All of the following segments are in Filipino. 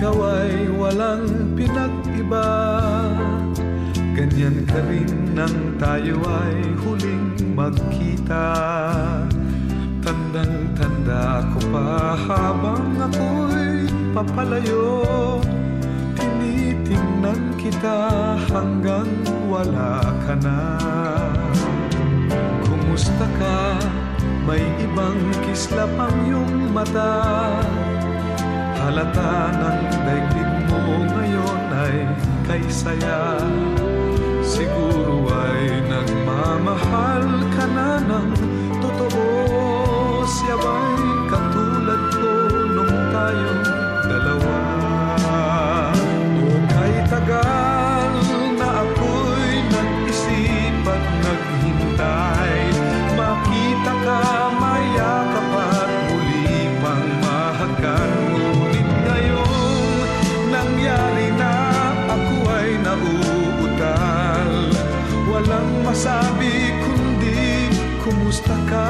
Ikaw ay walang pinag-iba. Ganyan ka rin nang tayo ay huling magkita. Tandang-tanda ko pa habang ako'y papalayo. Tinitingnan kita hanggang wala ka na. Kumusta ka? May ibang kislap ang iyong mata Halata ng daigdig mo ngayon ay kay saya. Siguro ay kumusta ka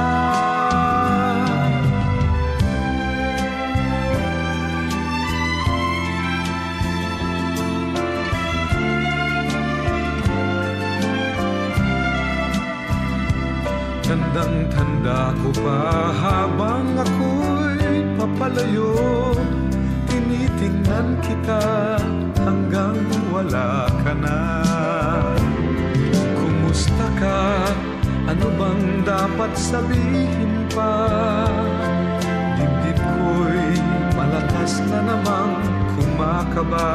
Tandang-tanda ko pa habang ako'y papalayo. Tinitingnan kita hanggang wala ka na dapat sabihin pa? Dibdib ko'y malakas na namang kumakaba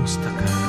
пустака.